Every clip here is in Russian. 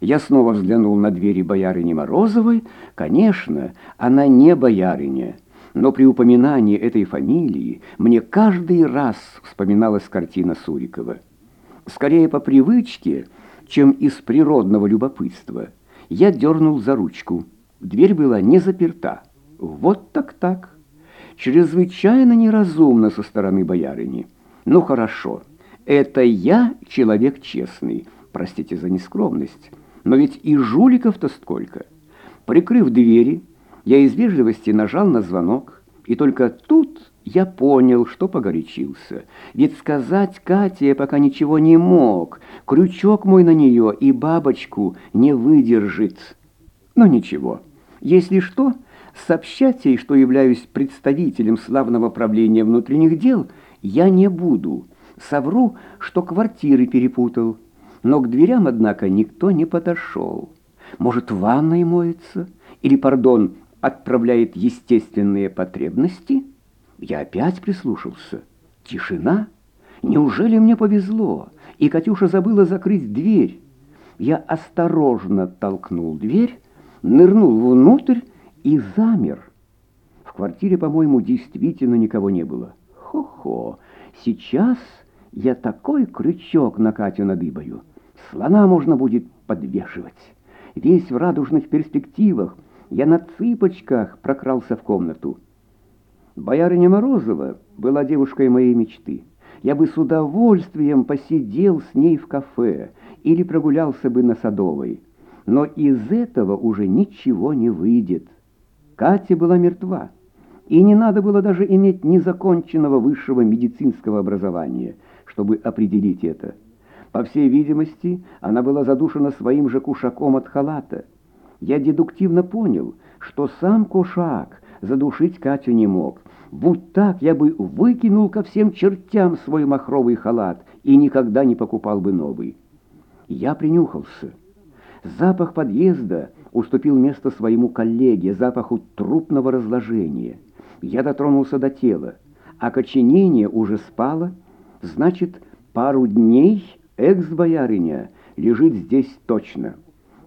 Я снова взглянул на двери боярыни Морозовой. Конечно, она не боярыня, но при упоминании этой фамилии мне каждый раз вспоминалась картина Сурикова. Скорее по привычке, чем из природного любопытства. Я дернул за ручку. Дверь была не заперта. Вот так-так. Чрезвычайно неразумно со стороны боярыни. Ну хорошо, это я человек честный, простите за нескромность. Но ведь и жуликов-то сколько. Прикрыв двери, я из вежливости нажал на звонок, и только тут я понял, что погорячился. Ведь сказать Кате я пока ничего не мог. Крючок мой на нее и бабочку не выдержит. Но ничего, если что, сообщать ей, что являюсь представителем славного правления внутренних дел, я не буду. Совру, что квартиры перепутал. Но к дверям, однако, никто не подошел. Может, в ванной моется? Или, пардон, отправляет естественные потребности? Я опять прислушался. Тишина? Неужели мне повезло? И Катюша забыла закрыть дверь. Я осторожно толкнул дверь, нырнул внутрь и замер. В квартире, по-моему, действительно никого не было. Хо-хо, сейчас я такой крючок на Катю надыбаю. Слона можно будет подвешивать. Весь в радужных перспективах. Я на цыпочках прокрался в комнату. Боярыня Морозова была девушкой моей мечты. Я бы с удовольствием посидел с ней в кафе или прогулялся бы на Садовой. Но из этого уже ничего не выйдет. Катя была мертва, и не надо было даже иметь незаконченного высшего медицинского образования, чтобы определить это. По всей видимости, она была задушена своим же кушаком от халата. Я дедуктивно понял, что сам кушак задушить Катю не мог. Будь так, я бы выкинул ко всем чертям свой махровый халат и никогда не покупал бы новый. Я принюхался. Запах подъезда уступил место своему коллеге, запаху трупного разложения. Я дотронулся до тела. Окоченение уже спало, значит, пару дней экс-боярыня лежит здесь точно.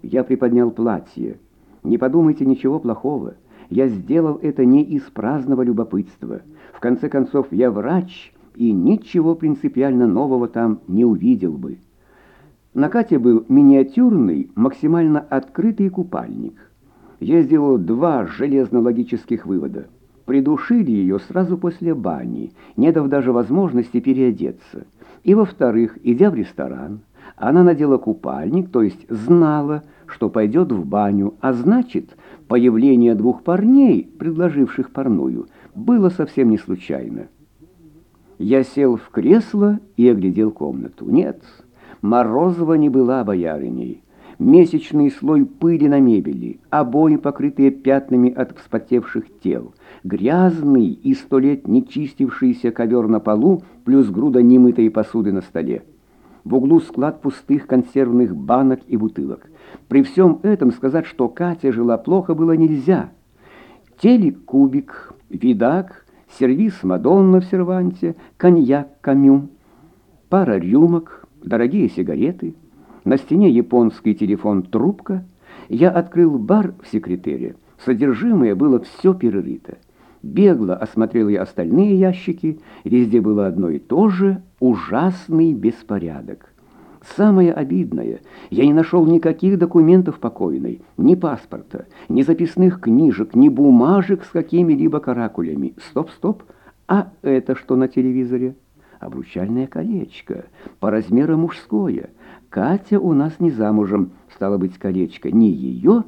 Я приподнял платье. Не подумайте ничего плохого. Я сделал это не из праздного любопытства. В конце концов, я врач, и ничего принципиально нового там не увидел бы. На Кате был миниатюрный, максимально открытый купальник. Я сделал два железно-логических вывода. Придушили ее сразу после бани, не дав даже возможности переодеться. И, во-вторых, идя в ресторан, она надела купальник, то есть знала, что пойдет в баню, а значит, появление двух парней, предложивших парную, было совсем не случайно. Я сел в кресло и оглядел комнату. Нет, Морозова не была боярыней. Месячный слой пыли на мебели, обои, покрытые пятнами от вспотевших тел, грязный и сто лет не чистившийся ковер на полу, плюс груда немытой посуды на столе. В углу склад пустых консервных банок и бутылок. При всем этом сказать, что Катя жила плохо, было нельзя. Телек-кубик, видак, сервиз Мадонна в серванте, коньяк Камю, пара рюмок, дорогие сигареты, на стене японский телефон-трубка. Я открыл бар в секретере. Содержимое было все перерыто. Бегло осмотрел я остальные ящики, везде было одно и то же — ужасный беспорядок. Самое обидное, я не нашел никаких документов покойной, ни паспорта, ни записных книжек, ни бумажек с какими-либо каракулями. Стоп, стоп, а это что на телевизоре? Обручальное колечко, по размеру мужское. Катя у нас не замужем, стало быть, колечко, не ее,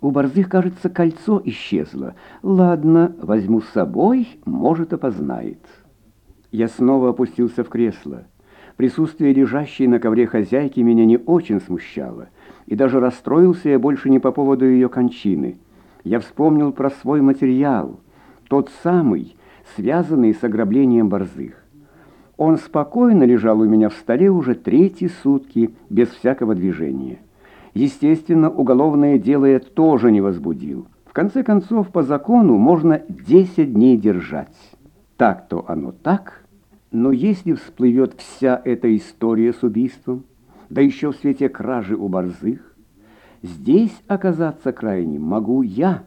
у борзых, кажется, кольцо исчезло. Ладно, возьму с собой, может, опознает. Я снова опустился в кресло. Присутствие лежащей на ковре хозяйки меня не очень смущало, и даже расстроился я больше не по поводу ее кончины. Я вспомнил про свой материал, тот самый, связанный с ограблением борзых. Он спокойно лежал у меня в столе уже третьи сутки, без всякого движения. Естественно, уголовное дело я тоже не возбудил. В конце концов, по закону можно 10 дней держать. Так-то оно так, но если всплывет вся эта история с убийством, да еще в свете кражи у борзых, Здесь оказаться крайним могу я,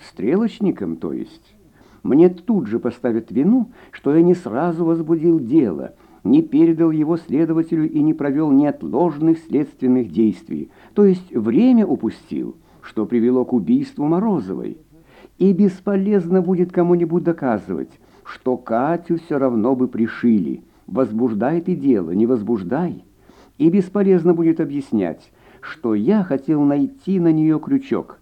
стрелочником, то есть. Мне тут же поставят вину, что я не сразу возбудил дело, не передал его следователю и не провел неотложных следственных действий, то есть время упустил, что привело к убийству Морозовой. И бесполезно будет кому-нибудь доказывать, что Катю все равно бы пришили. Возбуждай ты дело, не возбуждай. И бесполезно будет объяснять, что я хотел найти на нее крючок –